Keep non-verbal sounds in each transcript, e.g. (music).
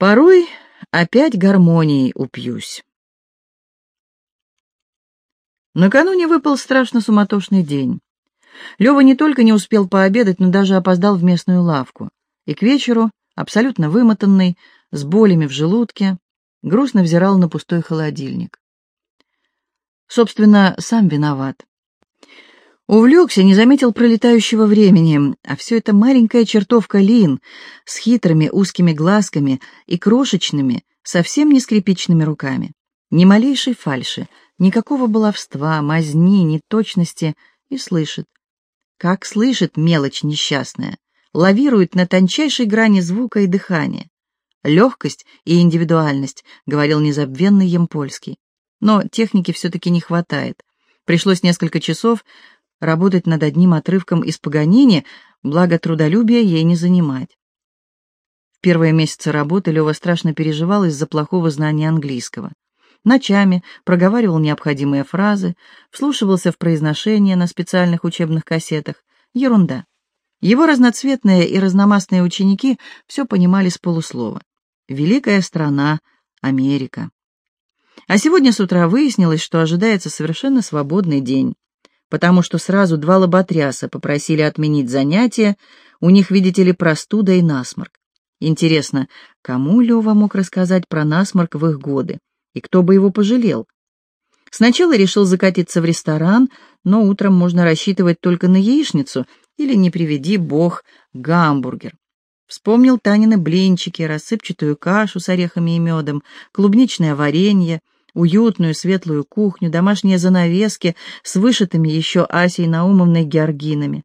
Порой опять гармонией упьюсь. Накануне выпал страшно суматошный день. Лёва не только не успел пообедать, но даже опоздал в местную лавку. И к вечеру, абсолютно вымотанный, с болями в желудке, грустно взирал на пустой холодильник. Собственно, сам виноват. Увлекся, не заметил пролетающего времени, а все это маленькая чертовка Лин с хитрыми узкими глазками и крошечными, совсем не скрипичными руками. Ни малейшей фальши, никакого баловства, мазни, неточности, и слышит. Как слышит мелочь несчастная, лавирует на тончайшей грани звука и дыхания. Легкость и индивидуальность, говорил незабвенный Емпольский. Но техники все-таки не хватает. Пришлось несколько часов работать над одним отрывком из Паганини, благо трудолюбия ей не занимать. В первые месяцы работы Лева страшно переживал из-за плохого знания английского. Ночами проговаривал необходимые фразы, вслушивался в произношение на специальных учебных кассетах. Ерунда. Его разноцветные и разномастные ученики все понимали с полуслова. Великая страна, Америка. А сегодня с утра выяснилось, что ожидается совершенно свободный день потому что сразу два лоботряса попросили отменить занятия, у них, видите ли, простуда и насморк. Интересно, кому Лева мог рассказать про насморк в их годы, и кто бы его пожалел? Сначала решил закатиться в ресторан, но утром можно рассчитывать только на яичницу или, не приведи бог, гамбургер. Вспомнил Танины блинчики, рассыпчатую кашу с орехами и медом, клубничное варенье, уютную светлую кухню, домашние занавески с вышитыми еще Асей Наумовной георгинами.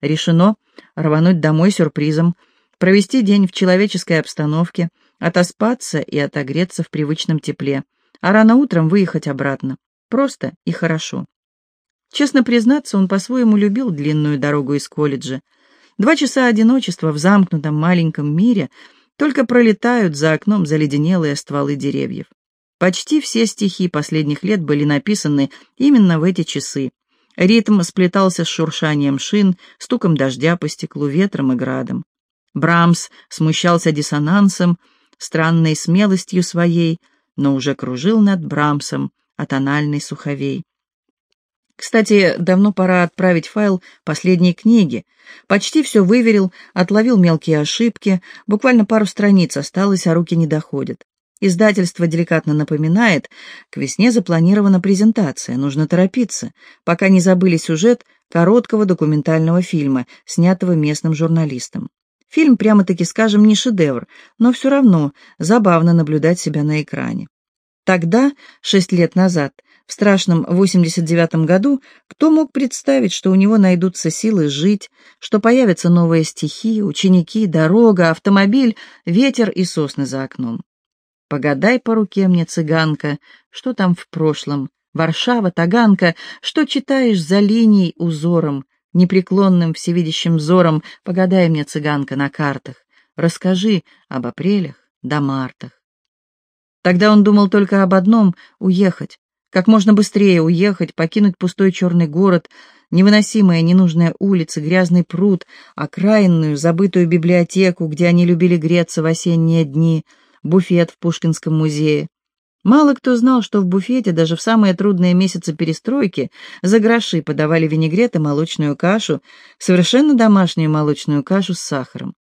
Решено рвануть домой сюрпризом, провести день в человеческой обстановке, отоспаться и отогреться в привычном тепле, а рано утром выехать обратно. Просто и хорошо. Честно признаться, он по-своему любил длинную дорогу из колледжа. Два часа одиночества в замкнутом маленьком мире только пролетают за окном заледенелые стволы деревьев. Почти все стихи последних лет были написаны именно в эти часы. Ритм сплетался с шуршанием шин, стуком дождя по стеклу, ветром и градом. Брамс смущался диссонансом, странной смелостью своей, но уже кружил над Брамсом, атональный суховей. Кстати, давно пора отправить файл последней книги. Почти все выверил, отловил мелкие ошибки, буквально пару страниц осталось, а руки не доходят. Издательство деликатно напоминает, к весне запланирована презентация, нужно торопиться, пока не забыли сюжет короткого документального фильма, снятого местным журналистом. Фильм, прямо-таки скажем, не шедевр, но все равно забавно наблюдать себя на экране. Тогда, шесть лет назад, в страшном 89-м году, кто мог представить, что у него найдутся силы жить, что появятся новые стихи, ученики, дорога, автомобиль, ветер и сосны за окном. Погадай по руке мне, цыганка, что там в прошлом, Варшава, Таганка, что читаешь за линией узором, непреклонным всевидящим взором, погадай мне, цыганка, на картах, расскажи об апрелях да мартах. Тогда он думал только об одном — уехать, как можно быстрее уехать, покинуть пустой черный город, невыносимые ненужные улицы, грязный пруд, окраинную, забытую библиотеку, где они любили греться в осенние дни — буфет в Пушкинском музее. Мало кто знал, что в буфете даже в самые трудные месяцы перестройки за гроши подавали винегрет и молочную кашу, совершенно домашнюю молочную кашу с сахаром.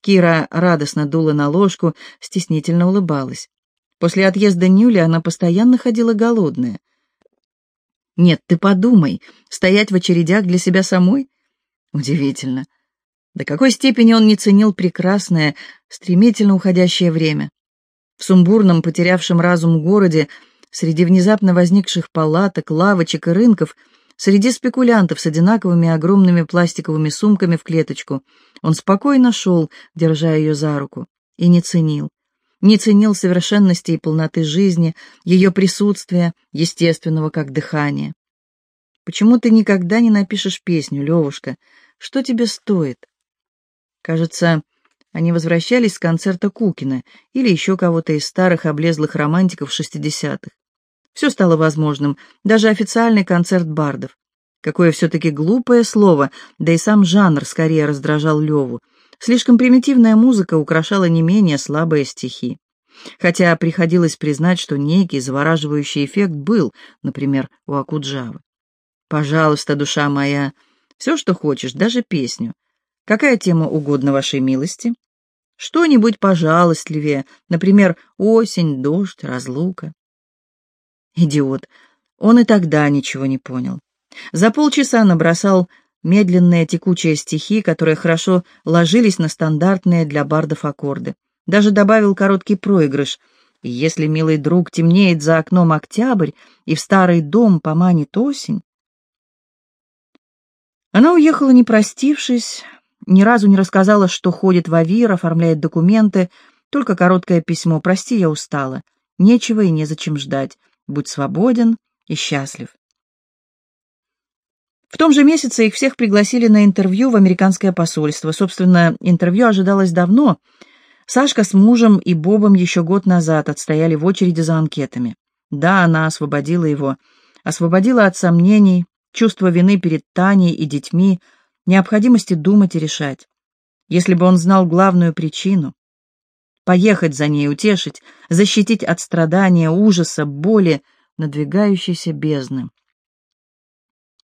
Кира радостно дула на ложку, стеснительно улыбалась. После отъезда Нюли она постоянно ходила голодная. «Нет, ты подумай, стоять в очередях для себя самой?» Удивительно. До какой степени он не ценил прекрасное, стремительно уходящее время. В сумбурном, потерявшем разум городе, среди внезапно возникших палаток, лавочек и рынков, среди спекулянтов с одинаковыми огромными пластиковыми сумками в клеточку, он спокойно шел, держа ее за руку, и не ценил. Не ценил совершенности и полноты жизни, ее присутствия, естественного как дыхание. Почему ты никогда не напишешь песню, Левушка? Что тебе стоит? Кажется, они возвращались с концерта Кукина или еще кого-то из старых облезлых романтиков шестидесятых. Все стало возможным, даже официальный концерт бардов. Какое все-таки глупое слово, да и сам жанр скорее раздражал Леву. Слишком примитивная музыка украшала не менее слабые стихи. Хотя приходилось признать, что некий завораживающий эффект был, например, у Акуджавы. «Пожалуйста, душа моя, все, что хочешь, даже песню. Какая тема угодно вашей милости?» Что-нибудь пожалостливее, например, осень, дождь, разлука. Идиот. Он и тогда ничего не понял. За полчаса набросал медленные текучие стихи, которые хорошо ложились на стандартные для бардов аккорды. Даже добавил короткий проигрыш. Если, милый друг, темнеет за окном октябрь, и в старый дом поманит осень... Она уехала, не простившись, ни разу не рассказала, что ходит в Авир, оформляет документы, только короткое письмо «Прости, я устала. Нечего и незачем ждать. Будь свободен и счастлив». В том же месяце их всех пригласили на интервью в американское посольство. Собственно, интервью ожидалось давно. Сашка с мужем и Бобом еще год назад отстояли в очереди за анкетами. Да, она освободила его. Освободила от сомнений, чувства вины перед Таней и детьми, необходимости думать и решать. Если бы он знал главную причину. Поехать за ней, утешить, защитить от страдания, ужаса, боли, надвигающейся бездны.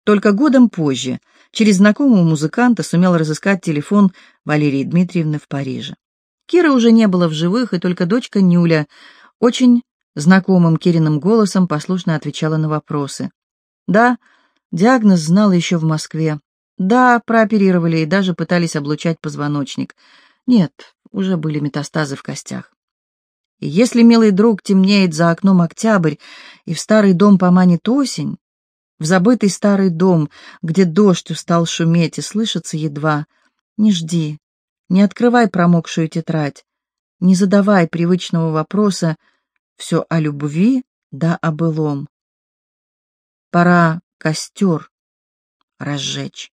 Только годом позже, через знакомого музыканта, сумел разыскать телефон Валерии Дмитриевны в Париже. Кира уже не было в живых, и только дочка Нюля очень знакомым Кириным голосом послушно отвечала на вопросы. Да, диагноз знал еще в Москве. Да, прооперировали и даже пытались облучать позвоночник. Нет, уже были метастазы в костях. Если, милый друг, темнеет за окном октябрь, и в старый дом поманит осень, в забытый старый дом, где дождь устал шуметь и слышится едва. Не жди, не открывай промокшую тетрадь, не задавай привычного вопроса «все о любви да о былом». Пора костер разжечь.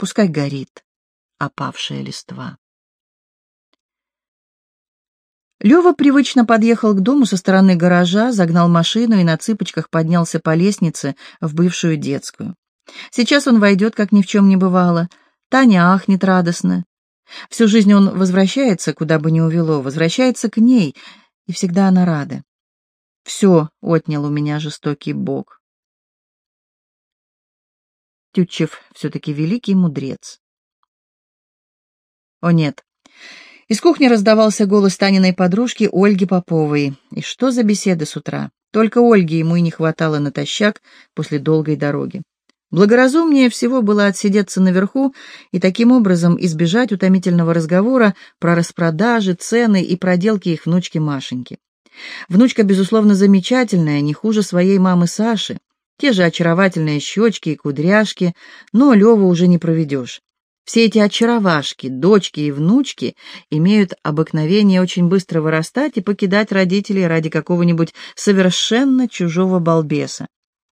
Пускай горит опавшая листва. Лёва привычно подъехал к дому со стороны гаража, загнал машину и на цыпочках поднялся по лестнице в бывшую детскую. Сейчас он войдет, как ни в чем не бывало. Таня ахнет радостно. Всю жизнь он возвращается, куда бы ни увело, возвращается к ней, и всегда она рада. Все отнял у меня жестокий бог. Тютчев все-таки великий мудрец. О нет, из кухни раздавался голос Таниной подружки Ольги Поповой. И что за беседы с утра? Только Ольги ему и не хватало натощак после долгой дороги. Благоразумнее всего было отсидеться наверху и таким образом избежать утомительного разговора про распродажи, цены и проделки их внучки Машеньки. Внучка, безусловно, замечательная, не хуже своей мамы Саши. Те же очаровательные щечки и кудряшки, но Леву уже не проведешь. Все эти очаровашки, дочки и внучки имеют обыкновение очень быстро вырастать и покидать родителей ради какого-нибудь совершенно чужого балбеса.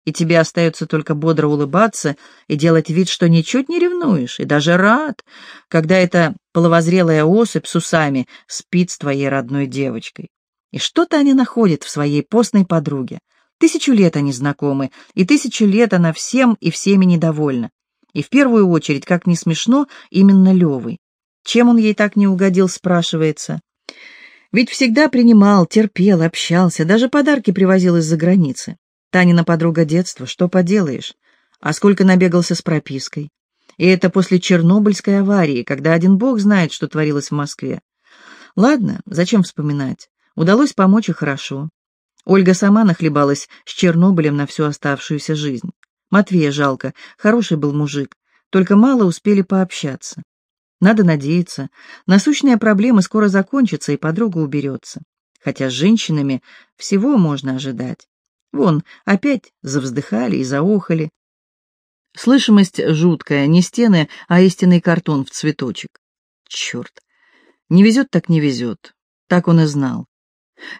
И тебе остается только бодро улыбаться и делать вид, что ничуть не ревнуешь, и даже рад, когда эта половозрелая особь с усами спит с твоей родной девочкой. И что-то они находят в своей постной подруге. Тысячу лет они знакомы, и тысячу лет она всем и всеми недовольна. И в первую очередь, как не смешно, именно Левой. Чем он ей так не угодил, спрашивается. Ведь всегда принимал, терпел, общался, даже подарки привозил из-за границы. Танина подруга детства, что поделаешь. А сколько набегался с пропиской. И это после Чернобыльской аварии, когда один бог знает, что творилось в Москве. Ладно, зачем вспоминать? Удалось помочь и хорошо. Ольга сама нахлебалась с Чернобылем на всю оставшуюся жизнь. Матвея жалко, хороший был мужик, только мало успели пообщаться. Надо надеяться, насущная проблема скоро закончится, и подруга уберется. Хотя с женщинами всего можно ожидать. Вон, опять завздыхали и заохали. Слышимость жуткая, не стены, а истинный картон в цветочек. Черт, не везет так не везет. Так он и знал.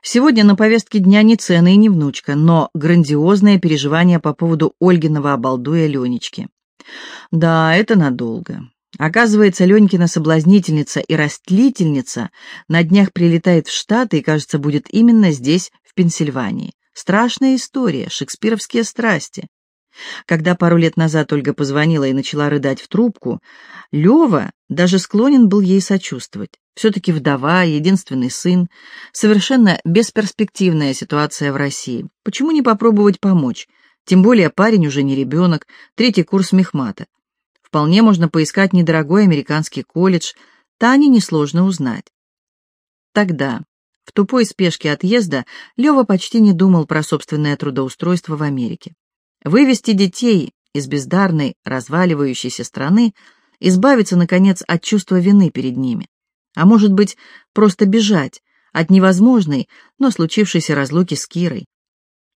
Сегодня на повестке дня не цены и не внучка, но грандиозное переживание по поводу Ольгиного обалдуя Ленечки. Да, это надолго. Оказывается, Ленькина соблазнительница и растлительница на днях прилетает в Штаты и, кажется, будет именно здесь, в Пенсильвании. Страшная история, шекспировские страсти. Когда пару лет назад Ольга позвонила и начала рыдать в трубку, Лева даже склонен был ей сочувствовать. Все-таки вдова, единственный сын, совершенно бесперспективная ситуация в России. Почему не попробовать помочь? Тем более парень уже не ребенок, третий курс мехмата. Вполне можно поискать недорогой американский колледж, Тане несложно узнать. Тогда, в тупой спешке отъезда, Лева почти не думал про собственное трудоустройство в Америке. Вывести детей из бездарной, разваливающейся страны, избавиться, наконец, от чувства вины перед ними. А может быть, просто бежать от невозможной, но случившейся разлуки с Кирой.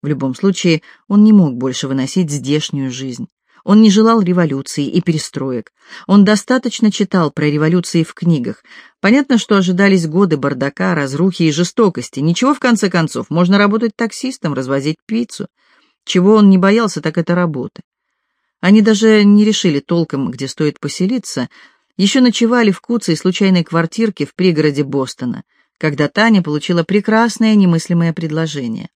В любом случае, он не мог больше выносить здешнюю жизнь. Он не желал революции и перестроек. Он достаточно читал про революции в книгах. Понятно, что ожидались годы бардака, разрухи и жестокости. Ничего, в конце концов, можно работать таксистом, развозить пиццу. Чего он не боялся, так это работы. Они даже не решили толком, где стоит поселиться. Еще ночевали в куце и случайной квартирке в пригороде Бостона, когда Таня получила прекрасное немыслимое предложение.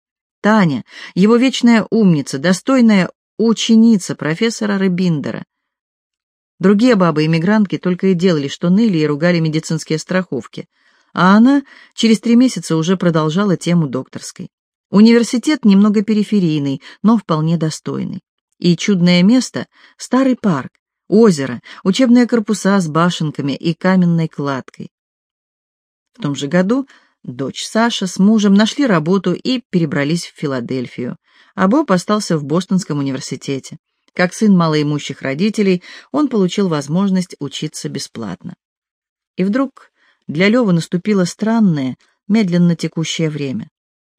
Таня, его вечная умница, достойная ученица профессора Рыбиндера. Другие бабы-иммигрантки только и делали, что ныли и ругали медицинские страховки, а она через три месяца уже продолжала тему докторской. Университет немного периферийный, но вполне достойный. И чудное место — старый парк, озеро, учебные корпуса с башенками и каменной кладкой. В том же году дочь Саша с мужем нашли работу и перебрались в Филадельфию, а Боб остался в Бостонском университете. Как сын малоимущих родителей, он получил возможность учиться бесплатно. И вдруг для Левы наступило странное, медленно текущее время.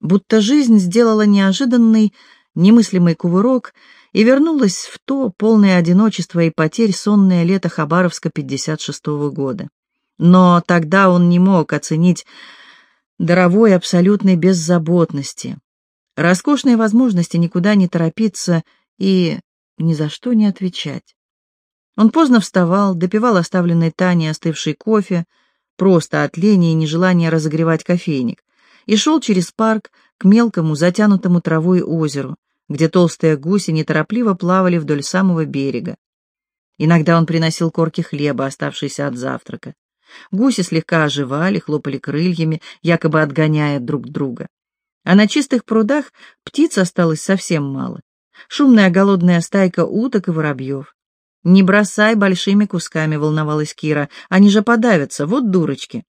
Будто жизнь сделала неожиданный, немыслимый кувырок и вернулась в то полное одиночество и потерь сонное лето Хабаровска 56-го года. Но тогда он не мог оценить даровой абсолютной беззаботности, роскошные возможности никуда не торопиться и ни за что не отвечать. Он поздно вставал, допивал оставленный Таней остывший кофе, просто от лени и нежелания разогревать кофейник, и шел через парк к мелкому, затянутому травой озеру, где толстые гуси неторопливо плавали вдоль самого берега. Иногда он приносил корки хлеба, оставшиеся от завтрака. Гуси слегка оживали, хлопали крыльями, якобы отгоняя друг друга. А на чистых прудах птиц осталось совсем мало. Шумная голодная стайка уток и воробьев. «Не бросай большими кусками», — волновалась Кира, — «они же подавятся, вот дурочки».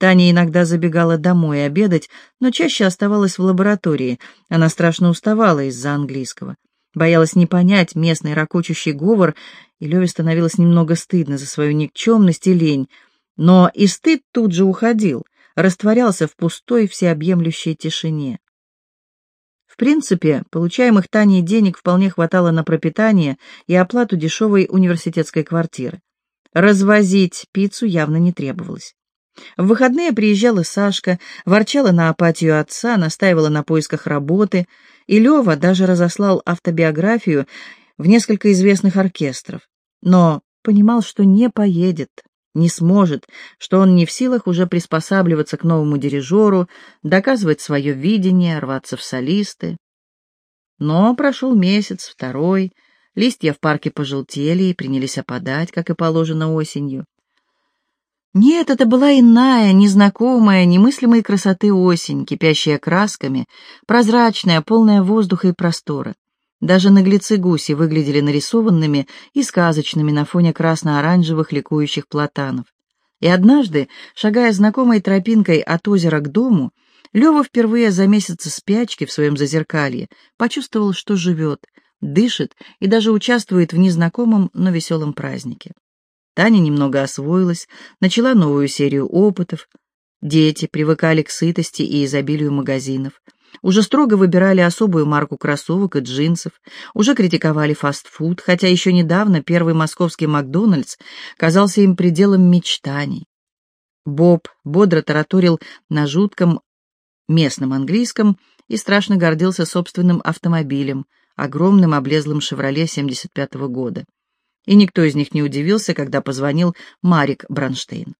Таня иногда забегала домой обедать, но чаще оставалась в лаборатории. Она страшно уставала из-за английского. Боялась не понять местный ракочущий говор, и Леве становилось немного стыдно за свою никчемность и лень. Но и стыд тут же уходил растворялся в пустой всеобъемлющей тишине. В принципе, получаемых Таней денег вполне хватало на пропитание и оплату дешевой университетской квартиры. Развозить пиццу явно не требовалось. В выходные приезжала Сашка, ворчала на апатию отца, настаивала на поисках работы, и Лева даже разослал автобиографию в несколько известных оркестров, но понимал, что не поедет, не сможет, что он не в силах уже приспосабливаться к новому дирижеру, доказывать свое видение, рваться в солисты. Но прошел месяц, второй, листья в парке пожелтели и принялись опадать, как и положено осенью. Нет, это была иная, незнакомая, немыслимой красоты осень, кипящая красками, прозрачная, полная воздуха и простора. Даже наглецы-гуси выглядели нарисованными и сказочными на фоне красно-оранжевых ликующих платанов. И однажды, шагая знакомой тропинкой от озера к дому, Лева впервые за месяцы спячки в своем зазеркалье почувствовал, что живет, дышит и даже участвует в незнакомом, но веселом празднике. Таня немного освоилась, начала новую серию опытов. Дети привыкали к сытости и изобилию магазинов — уже строго выбирали особую марку кроссовок и джинсов, уже критиковали фастфуд, хотя еще недавно первый московский Макдональдс казался им пределом мечтаний. Боб бодро тараторил на жутком местном английском и страшно гордился собственным автомобилем, огромным облезлым «Шевроле» 75 -го года. И никто из них не удивился, когда позвонил Марик Бронштейн.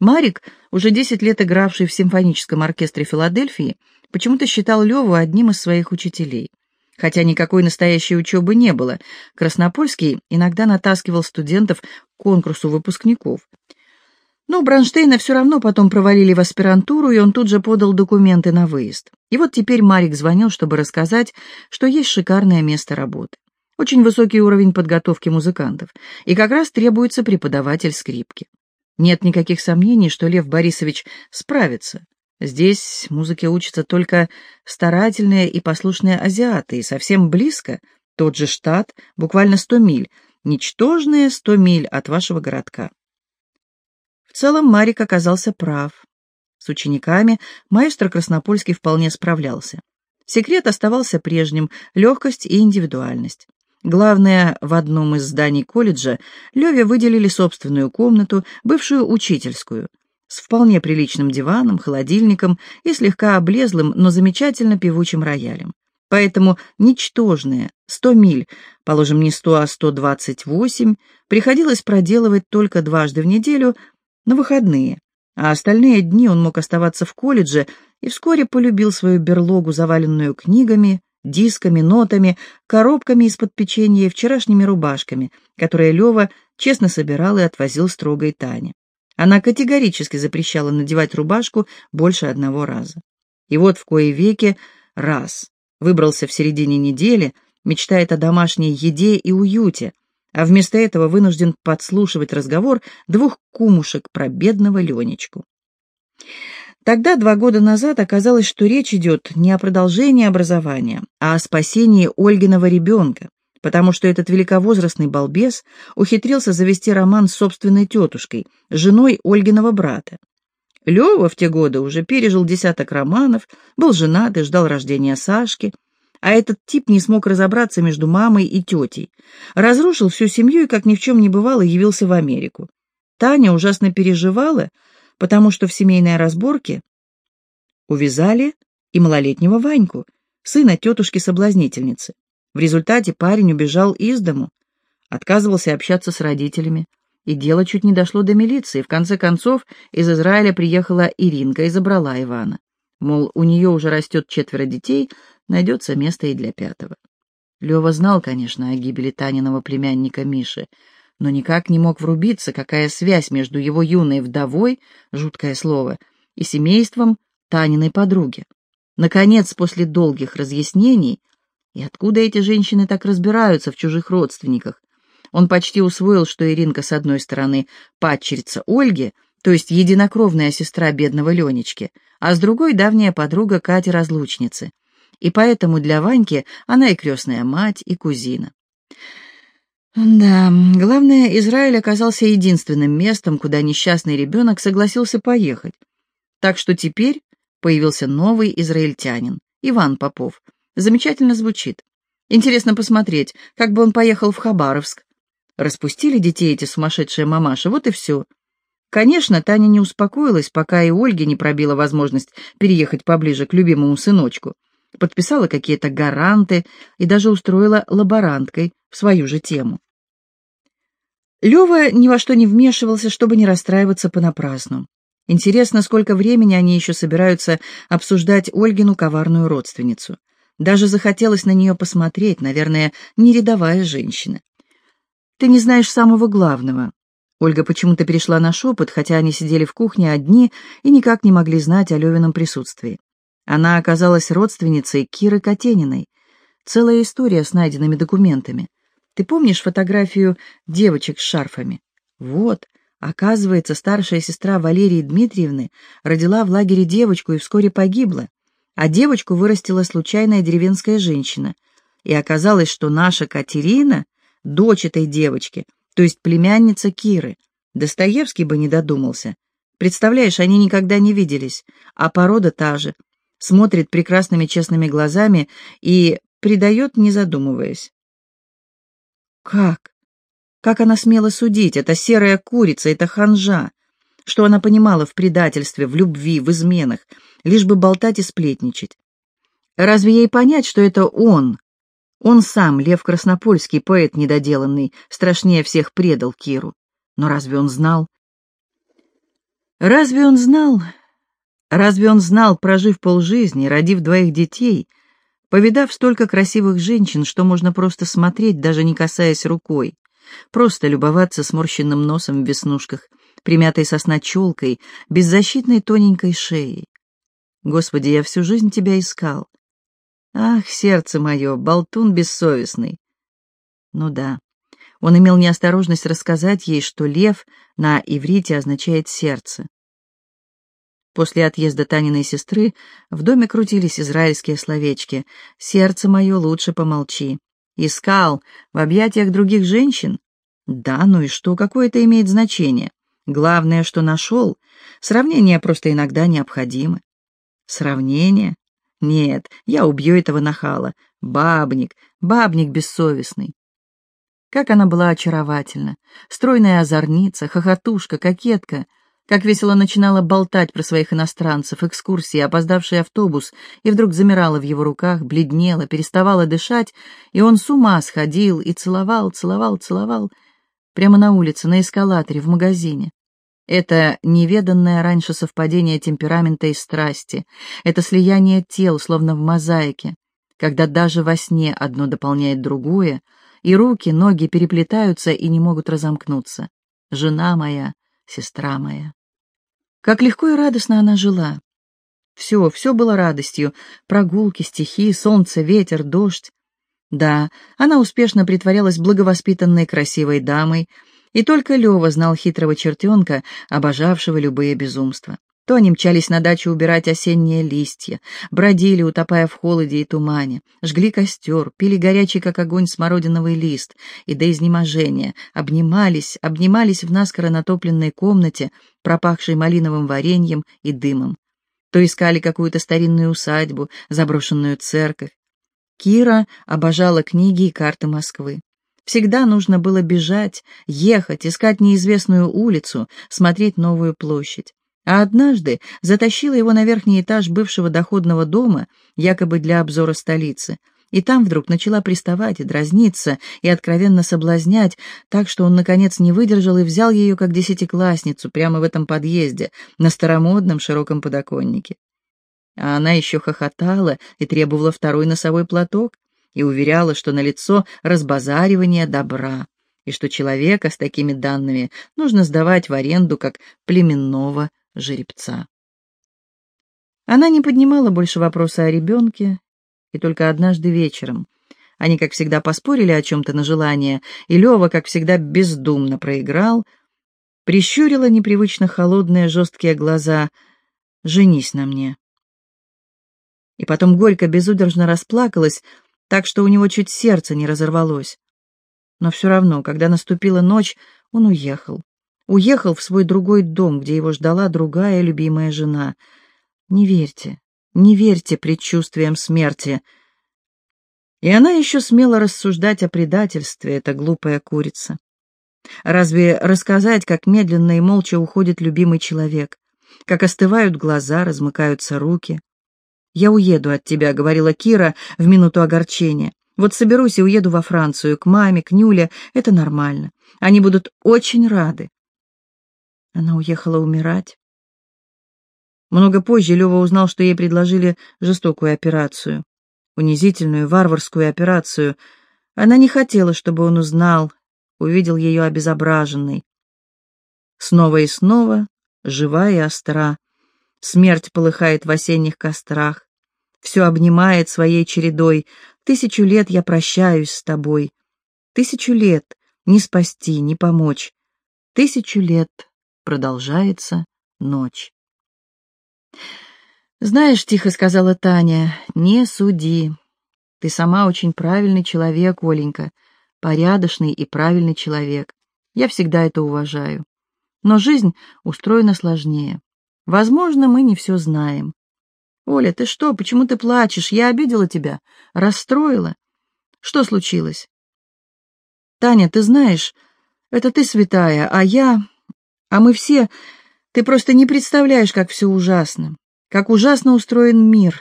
Марик, уже 10 лет игравший в симфоническом оркестре Филадельфии, почему-то считал Леву одним из своих учителей. Хотя никакой настоящей учебы не было, Краснопольский иногда натаскивал студентов конкурсу выпускников. Но Бронштейна все равно потом провалили в аспирантуру, и он тут же подал документы на выезд. И вот теперь Марик звонил, чтобы рассказать, что есть шикарное место работы. Очень высокий уровень подготовки музыкантов, и как раз требуется преподаватель скрипки. Нет никаких сомнений, что Лев Борисович справится. Здесь музыке учатся только старательные и послушные азиаты, и совсем близко, тот же штат, буквально сто миль, ничтожные сто миль от вашего городка. В целом Марик оказался прав. С учениками маэстро Краснопольский вполне справлялся. Секрет оставался прежним — легкость и индивидуальность. Главное, в одном из зданий колледжа Леве выделили собственную комнату, бывшую учительскую, с вполне приличным диваном, холодильником и слегка облезлым, но замечательно певучим роялем. Поэтому ничтожные 100 миль, положим не 100, а 128, приходилось проделывать только дважды в неделю на выходные, а остальные дни он мог оставаться в колледже и вскоре полюбил свою берлогу, заваленную книгами, дисками, нотами, коробками из-под печенья и вчерашними рубашками, которые Лева честно собирал и отвозил строгой Тане. Она категорически запрещала надевать рубашку больше одного раза. И вот в кое веки раз выбрался в середине недели, мечтает о домашней еде и уюте, а вместо этого вынужден подслушивать разговор двух кумушек про бедного Ленечку. Тогда, два года назад, оказалось, что речь идет не о продолжении образования, а о спасении Ольгиного ребенка, потому что этот великовозрастный балбес ухитрился завести роман с собственной тетушкой, женой Ольгиного брата. Лева в те годы уже пережил десяток романов, был женат и ждал рождения Сашки, а этот тип не смог разобраться между мамой и тетей, разрушил всю семью и, как ни в чем не бывало, явился в Америку. Таня ужасно переживала, потому что в семейной разборке увязали и малолетнего Ваньку, сына тетушки-соблазнительницы. В результате парень убежал из дому, отказывался общаться с родителями, и дело чуть не дошло до милиции. В конце концов, из Израиля приехала Иринка и забрала Ивана. Мол, у нее уже растет четверо детей, найдется место и для пятого. Лева знал, конечно, о гибели Таниного племянника Миши, но никак не мог врубиться, какая связь между его юной вдовой, жуткое слово, и семейством Таниной подруги. Наконец, после долгих разъяснений, и откуда эти женщины так разбираются в чужих родственниках, он почти усвоил, что Иринка, с одной стороны, падчерица Ольги, то есть единокровная сестра бедного Ленечки, а с другой — давняя подруга Кати-разлучницы. И поэтому для Ваньки она и крестная мать, и кузина. Да, главное, Израиль оказался единственным местом, куда несчастный ребенок согласился поехать. Так что теперь появился новый израильтянин, Иван Попов. Замечательно звучит. Интересно посмотреть, как бы он поехал в Хабаровск. Распустили детей эти сумасшедшие мамаши, вот и все. Конечно, Таня не успокоилась, пока и Ольге не пробила возможность переехать поближе к любимому сыночку. Подписала какие-то гаранты и даже устроила лаборанткой в свою же тему. Лева ни во что не вмешивался, чтобы не расстраиваться понапрасну. Интересно, сколько времени они еще собираются обсуждать Ольгину коварную родственницу. Даже захотелось на нее посмотреть, наверное, не рядовая женщина. «Ты не знаешь самого главного». Ольга почему-то перешла на шепот, хотя они сидели в кухне одни и никак не могли знать о Левином присутствии. Она оказалась родственницей Киры Катениной. Целая история с найденными документами. Ты помнишь фотографию девочек с шарфами? Вот, оказывается, старшая сестра Валерии Дмитриевны родила в лагере девочку и вскоре погибла, а девочку вырастила случайная деревенская женщина. И оказалось, что наша Катерина — дочь этой девочки, то есть племянница Киры. Достоевский бы не додумался. Представляешь, они никогда не виделись, а порода та же. Смотрит прекрасными честными глазами и предает, не задумываясь. Как? Как она смела судить? Это серая курица, это ханжа. Что она понимала в предательстве, в любви, в изменах, лишь бы болтать и сплетничать? Разве ей понять, что это он? Он сам, Лев Краснопольский, поэт недоделанный, страшнее всех предал Киру. Но разве он знал? Разве он знал? Разве он знал, прожив полжизни, родив двоих детей, повидав столько красивых женщин, что можно просто смотреть, даже не касаясь рукой, Просто любоваться сморщенным носом в веснушках, примятой сосна челкой, беззащитной тоненькой шеей. Господи, я всю жизнь тебя искал. Ах, сердце мое, болтун бессовестный. Ну да, он имел неосторожность рассказать ей, что лев на иврите означает сердце. После отъезда Таниной сестры в доме крутились израильские словечки «Сердце мое, лучше помолчи». «Искал в объятиях других женщин?» «Да, ну и что, какое это имеет значение? Главное, что нашел. Сравнение просто иногда необходимо». «Сравнение? Нет, я убью этого нахала. Бабник, бабник бессовестный». Как она была очаровательна. Стройная озорница, хохотушка, кокетка — как весело начинала болтать про своих иностранцев, экскурсии, опоздавший автобус, и вдруг замирала в его руках, бледнела, переставала дышать, и он с ума сходил и целовал, целовал, целовал, прямо на улице, на эскалаторе, в магазине. Это неведанное раньше совпадение темперамента и страсти, это слияние тел, словно в мозаике, когда даже во сне одно дополняет другое, и руки, ноги переплетаются и не могут разомкнуться. Жена моя, сестра моя. Как легко и радостно она жила. Все, все было радостью. Прогулки, стихи, солнце, ветер, дождь. Да, она успешно притворялась благовоспитанной красивой дамой, и только Лева знал хитрого чертенка, обожавшего любые безумства. То они мчались на дачу убирать осенние листья, бродили, утопая в холоде и тумане, жгли костер, пили горячий, как огонь, смородиновый лист, и до изнеможения обнимались, обнимались в наскоро натопленной комнате, пропахшей малиновым вареньем и дымом. То искали какую-то старинную усадьбу, заброшенную церковь. Кира обожала книги и карты Москвы. Всегда нужно было бежать, ехать, искать неизвестную улицу, смотреть новую площадь а однажды затащила его на верхний этаж бывшего доходного дома, якобы для обзора столицы, и там вдруг начала приставать и дразниться, и откровенно соблазнять, так что он, наконец, не выдержал и взял ее как десятиклассницу прямо в этом подъезде, на старомодном широком подоконнике. А она еще хохотала и требовала второй носовой платок, и уверяла, что на лицо разбазаривание добра, и что человека с такими данными нужно сдавать в аренду как племенного жеребца. Она не поднимала больше вопроса о ребенке, и только однажды вечером. Они, как всегда, поспорили о чем-то на желание, и Лева, как всегда, бездумно проиграл, прищурила непривычно холодные жесткие глаза «Женись на мне». И потом горько безудержно расплакалась, так что у него чуть сердце не разорвалось. Но все равно, когда наступила ночь, он уехал уехал в свой другой дом, где его ждала другая любимая жена. Не верьте, не верьте предчувствиям смерти. И она еще смела рассуждать о предательстве, эта глупая курица. Разве рассказать, как медленно и молча уходит любимый человек, как остывают глаза, размыкаются руки? «Я уеду от тебя», — говорила Кира в минуту огорчения. «Вот соберусь и уеду во Францию, к маме, к Нюле. Это нормально. Они будут очень рады. Она уехала умирать. Много позже Лева узнал, что ей предложили жестокую операцию. Унизительную, варварскую операцию. Она не хотела, чтобы он узнал, увидел ее обезображенной. Снова и снова, живая и остра, смерть полыхает в осенних кострах. Все обнимает своей чередой. Тысячу лет я прощаюсь с тобой. Тысячу лет не спасти, не помочь. Тысячу лет продолжается ночь. «Знаешь, — тихо сказала Таня, — не суди. Ты сама очень правильный человек, Оленька, порядочный и правильный человек. Я всегда это уважаю. Но жизнь устроена сложнее. Возможно, мы не все знаем. Оля, ты что, почему ты плачешь? Я обидела тебя? Расстроила? Что случилось? Таня, ты знаешь, это ты святая, а я... А мы все... Ты просто не представляешь, как все ужасно. Как ужасно устроен мир.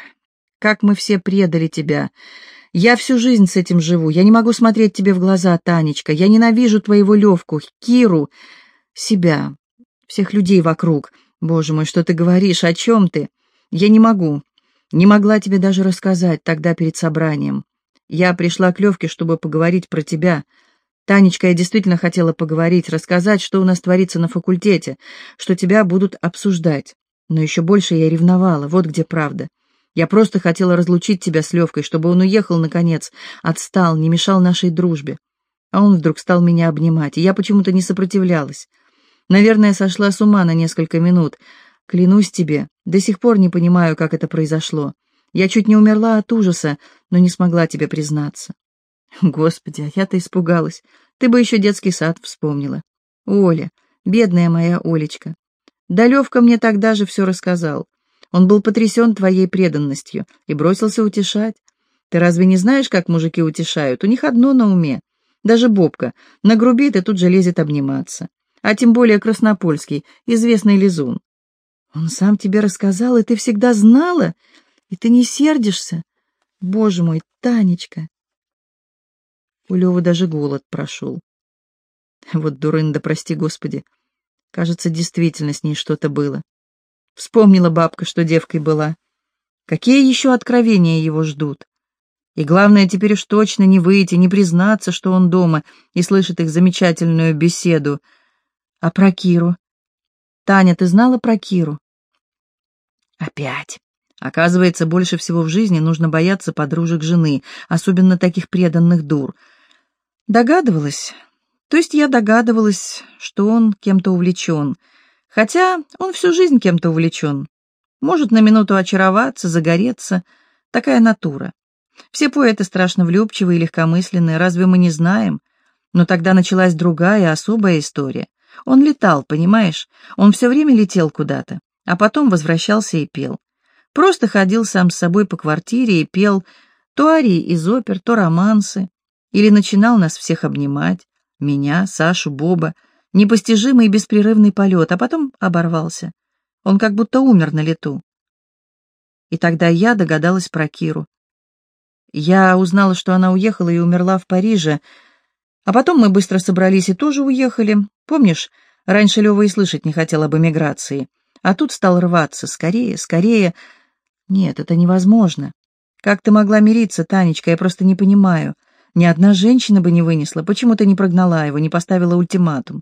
Как мы все предали тебя. Я всю жизнь с этим живу. Я не могу смотреть тебе в глаза, Танечка. Я ненавижу твоего Левку, Киру, себя, всех людей вокруг. Боже мой, что ты говоришь? О чем ты? Я не могу. Не могла тебе даже рассказать тогда перед собранием. Я пришла к Левке, чтобы поговорить про тебя. Танечка, я действительно хотела поговорить, рассказать, что у нас творится на факультете, что тебя будут обсуждать. Но еще больше я ревновала, вот где правда. Я просто хотела разлучить тебя с Левкой, чтобы он уехал, наконец, отстал, не мешал нашей дружбе. А он вдруг стал меня обнимать, и я почему-то не сопротивлялась. Наверное, сошла с ума на несколько минут. Клянусь тебе, до сих пор не понимаю, как это произошло. Я чуть не умерла от ужаса, но не смогла тебе признаться. Господи, а я-то испугалась. Ты бы еще детский сад вспомнила. Оля, бедная моя Олечка. Да Левка мне тогда же все рассказал. Он был потрясен твоей преданностью и бросился утешать. Ты разве не знаешь, как мужики утешают? У них одно на уме. Даже Бобка нагрубит и тут же лезет обниматься. А тем более Краснопольский, известный лизун. Он сам тебе рассказал, и ты всегда знала? И ты не сердишься? Боже мой, Танечка! У Лёвы даже голод прошел. Вот дурында, прости господи. Кажется, действительно с ней что-то было. Вспомнила бабка, что девкой была. Какие еще откровения его ждут? И главное теперь уж точно не выйти, не признаться, что он дома и слышит их замечательную беседу. А про Киру? Таня, ты знала про Киру? Опять. Оказывается, больше всего в жизни нужно бояться подружек жены, особенно таких преданных дур. Догадывалась. То есть я догадывалась, что он кем-то увлечен — Хотя он всю жизнь кем-то увлечен. Может на минуту очароваться, загореться. Такая натура. Все поэты страшно влюбчивые и легкомысленные, разве мы не знаем? Но тогда началась другая, особая история. Он летал, понимаешь? Он все время летел куда-то, а потом возвращался и пел. Просто ходил сам с собой по квартире и пел то арии из опер, то романсы. Или начинал нас всех обнимать. Меня, Сашу, Боба — непостижимый и беспрерывный полет, а потом оборвался. Он как будто умер на лету. И тогда я догадалась про Киру. Я узнала, что она уехала и умерла в Париже, а потом мы быстро собрались и тоже уехали. Помнишь, раньше Лёва и слышать не хотел об эмиграции, а тут стал рваться. Скорее, скорее. Нет, это невозможно. Как ты могла мириться, Танечка, я просто не понимаю. Ни одна женщина бы не вынесла. Почему ты не прогнала его, не поставила ультиматум?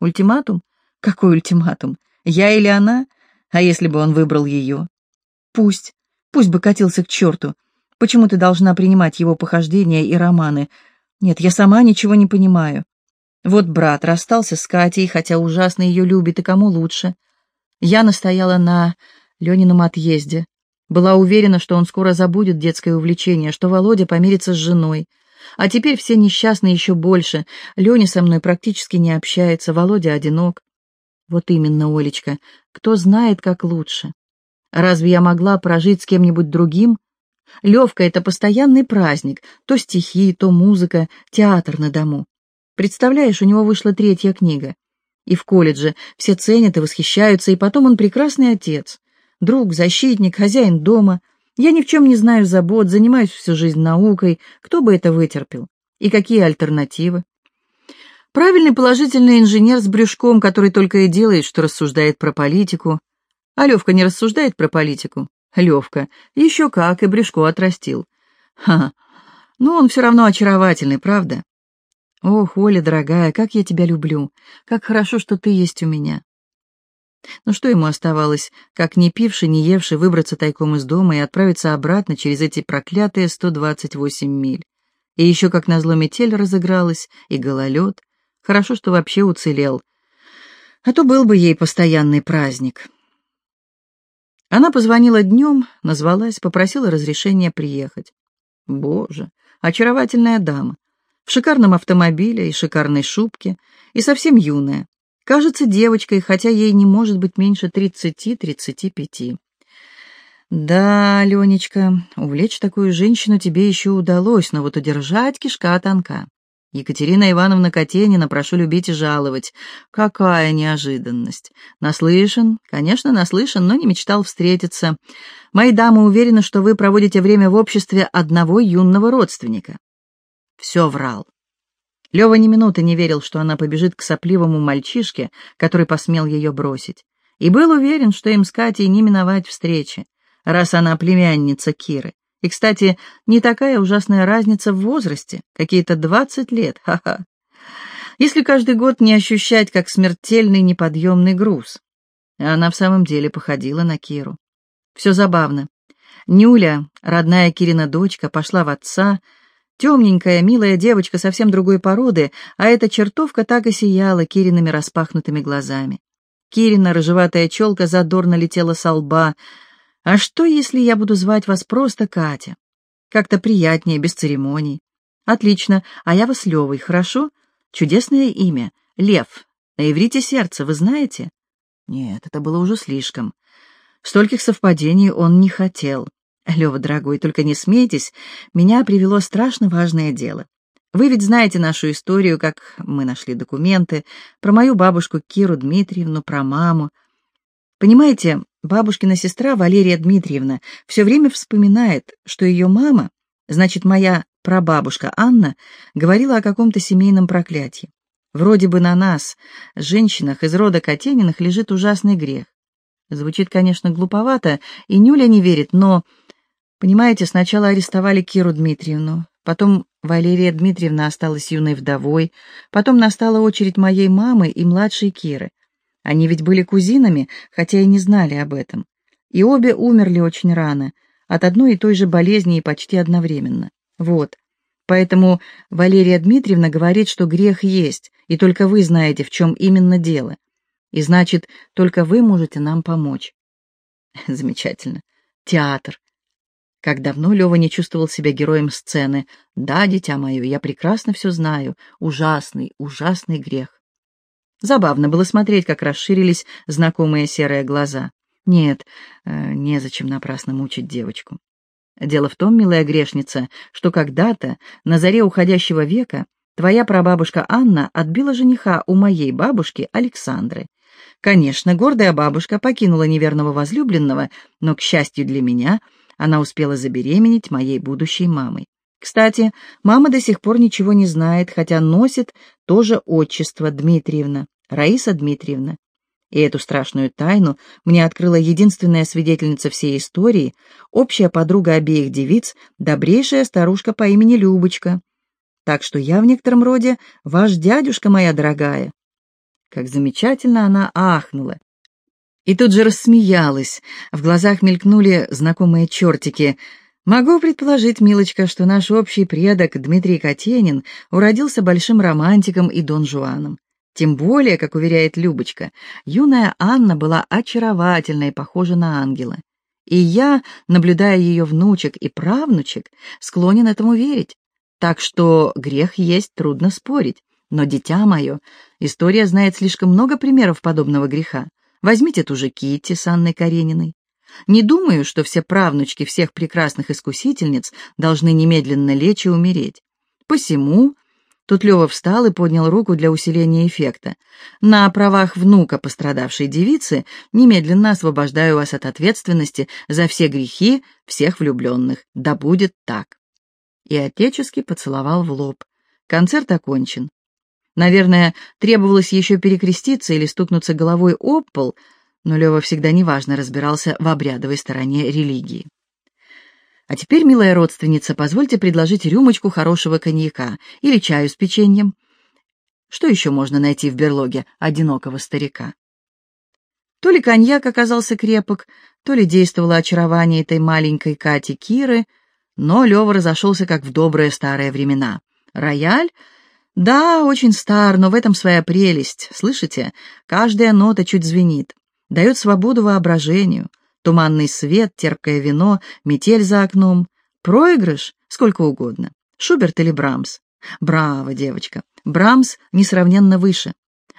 Ультиматум? Какой ультиматум? Я или она? А если бы он выбрал ее? Пусть. Пусть бы катился к черту. Почему ты должна принимать его похождения и романы? Нет, я сама ничего не понимаю. Вот брат расстался с Катей, хотя ужасно ее любит, и кому лучше. Я настояла на Ленином отъезде. Была уверена, что он скоро забудет детское увлечение, что Володя помирится с женой. А теперь все несчастны еще больше. Леня со мной практически не общается, Володя одинок. Вот именно, Олечка, кто знает, как лучше. Разве я могла прожить с кем-нибудь другим? Левка — это постоянный праздник, то стихи, то музыка, театр на дому. Представляешь, у него вышла третья книга. И в колледже все ценят и восхищаются, и потом он прекрасный отец, друг, защитник, хозяин дома — я ни в чем не знаю забот, занимаюсь всю жизнь наукой. Кто бы это вытерпел? И какие альтернативы? Правильный положительный инженер с брюшком, который только и делает, что рассуждает про политику. А Левка не рассуждает про политику? Левка. Еще как, и брюшко отрастил. Ха, ну он все равно очаровательный, правда? Ох, Оля, дорогая, как я тебя люблю. Как хорошо, что ты есть у меня. Но что ему оставалось, как не пивший, не евший, выбраться тайком из дома и отправиться обратно через эти проклятые 128 миль? И еще, как назло, метель разыгралась, и гололед. Хорошо, что вообще уцелел. А то был бы ей постоянный праздник. Она позвонила днем, назвалась, попросила разрешения приехать. Боже, очаровательная дама. В шикарном автомобиле и шикарной шубке, и совсем юная. Кажется девочкой, хотя ей не может быть меньше тридцати-тридцати пяти. Да, Ленечка, увлечь такую женщину тебе еще удалось, но вот удержать кишка тонка. Екатерина Ивановна Катенина, прошу любить и жаловать. Какая неожиданность. Наслышан, конечно, наслышан, но не мечтал встретиться. Мои дамы уверены, что вы проводите время в обществе одного юного родственника. Все врал. Лева ни минуты не верил, что она побежит к сопливому мальчишке, который посмел ее бросить, и был уверен, что им с Катей не миновать встречи, раз она племянница Киры. И, кстати, не такая ужасная разница в возрасте, какие-то двадцать лет, (laughs) ха-ха. Если каждый год не ощущать как смертельный неподъемный груз. Она в самом деле походила на Киру. Все забавно. Нюля, родная Кирина дочка, пошла в отца, темненькая, милая девочка совсем другой породы, а эта чертовка так и сияла Кириными распахнутыми глазами. Кирина, рыжеватая челка, задорно летела со лба. «А что, если я буду звать вас просто Катя? Как-то приятнее, без церемоний. Отлично, а я вас Левой, хорошо? Чудесное имя. Лев. На иврите сердце, вы знаете?» Нет, это было уже слишком. Стольких совпадений он не хотел. Лева, дорогой, только не смейтесь, меня привело страшно важное дело. Вы ведь знаете нашу историю, как мы нашли документы, про мою бабушку Киру Дмитриевну, про маму. Понимаете, бабушкина сестра Валерия Дмитриевна все время вспоминает, что ее мама, значит, моя прабабушка Анна, говорила о каком-то семейном проклятии. Вроде бы на нас, женщинах из рода Катениных, лежит ужасный грех. Звучит, конечно, глуповато, и Нюля не верит, но... Понимаете, сначала арестовали Киру Дмитриевну, потом Валерия Дмитриевна осталась юной вдовой, потом настала очередь моей мамы и младшей Киры. Они ведь были кузинами, хотя и не знали об этом. И обе умерли очень рано, от одной и той же болезни и почти одновременно. Вот. Поэтому Валерия Дмитриевна говорит, что грех есть, и только вы знаете, в чем именно дело. И значит, только вы можете нам помочь. (laughs) Замечательно. Театр. Как давно Лева не чувствовал себя героем сцены. Да, дитя мое, я прекрасно все знаю. Ужасный, ужасный грех. Забавно было смотреть, как расширились знакомые серые глаза. Нет, э, незачем напрасно мучить девочку. Дело в том, милая грешница, что когда-то, на заре уходящего века, твоя прабабушка Анна отбила жениха у моей бабушки Александры. Конечно, гордая бабушка покинула неверного возлюбленного, но, к счастью для меня, она успела забеременеть моей будущей мамой. Кстати, мама до сих пор ничего не знает, хотя носит тоже отчество Дмитриевна, Раиса Дмитриевна. И эту страшную тайну мне открыла единственная свидетельница всей истории, общая подруга обеих девиц, добрейшая старушка по имени Любочка. Так что я в некотором роде ваш дядюшка, моя дорогая. Как замечательно она ахнула. И тут же рассмеялась. В глазах мелькнули знакомые чертики. Могу предположить, милочка, что наш общий предок Дмитрий Катенин уродился большим романтиком и Дон Жуаном. Тем более, как уверяет Любочка, юная Анна была очаровательна и похожа на ангела. И я, наблюдая ее внучек и правнучек, склонен этому верить. Так что грех есть, трудно спорить. Но, дитя мое, история знает слишком много примеров подобного греха. Возьмите ту же Китти с Анной Карениной. Не думаю, что все правнучки всех прекрасных искусительниц должны немедленно лечь и умереть. Посему... Тут Лева встал и поднял руку для усиления эффекта. «На правах внука пострадавшей девицы немедленно освобождаю вас от ответственности за все грехи всех влюбленных. Да будет так!» И отечески поцеловал в лоб. Концерт окончен. Наверное, требовалось еще перекреститься или стукнуться головой об пол, но Лева всегда неважно разбирался в обрядовой стороне религии. А теперь, милая родственница, позвольте предложить рюмочку хорошего коньяка или чаю с печеньем. Что еще можно найти в берлоге одинокого старика? То ли коньяк оказался крепок, то ли действовало очарование этой маленькой Кати Киры, но Лева разошелся как в добрые старые времена. Рояль да, очень стар, но в этом своя прелесть. Слышите? Каждая нота чуть звенит. Дает свободу воображению. Туманный свет, терпкое вино, метель за окном. Проигрыш? Сколько угодно. Шуберт или Брамс? Браво, девочка. Брамс несравненно выше.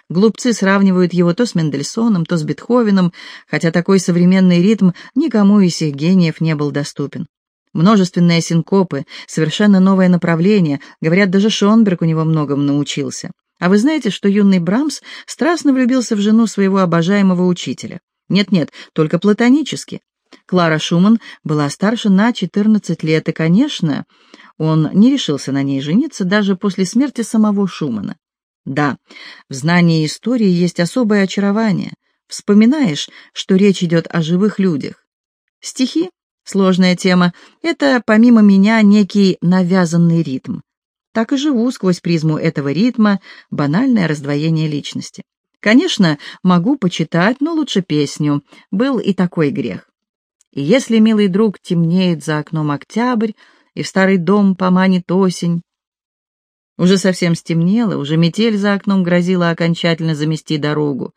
Глупцы сравнивают его то с Мендельсоном, то с Бетховеном, хотя такой современный ритм никому из их гениев не был доступен. Множественные синкопы, совершенно новое направление, говорят, даже Шонберг у него многому научился. А вы знаете, что юный Брамс страстно влюбился в жену своего обожаемого учителя? Нет-нет, только платонически. Клара Шуман была старше на 14 лет, и, конечно, он не решился на ней жениться даже после смерти самого Шумана. Да, в знании истории есть особое очарование. Вспоминаешь, что речь идет о живых людях. Стихи Сложная тема. Это, помимо меня, некий навязанный ритм. так и живу сквозь призму этого ритма, банальное раздвоение личности. Конечно, могу почитать, но лучше песню. Был и такой грех. И если, милый друг, темнеет за окном октябрь, и в старый дом поманит осень, уже совсем стемнело, уже метель за окном грозила окончательно замести дорогу.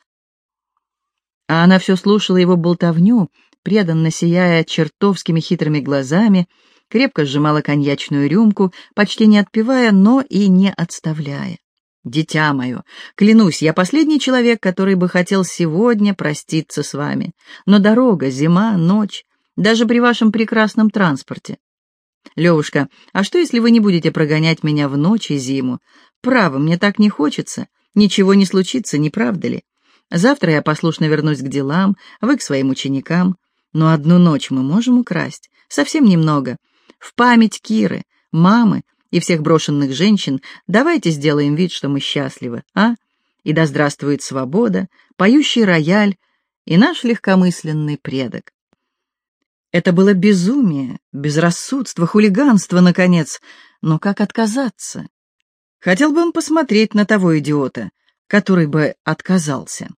А она все слушала его болтовню, преданно сияя чертовскими хитрыми глазами, крепко сжимала коньячную рюмку, почти не отпивая, но и не отставляя. «Дитя мое, клянусь, я последний человек, который бы хотел сегодня проститься с вами. Но дорога, зима, ночь, даже при вашем прекрасном транспорте. Левушка, а что, если вы не будете прогонять меня в ночь и зиму? Право, мне так не хочется. Ничего не случится, не правда ли? Завтра я послушно вернусь к делам, вы к своим ученикам. Но одну ночь мы можем украсть, совсем немного. В память Киры, мамы и всех брошенных женщин давайте сделаем вид, что мы счастливы, а? И да здравствует свобода, поющий рояль и наш легкомысленный предок. Это было безумие, безрассудство, хулиганство, наконец. Но как отказаться? Хотел бы он посмотреть на того идиота, который бы отказался.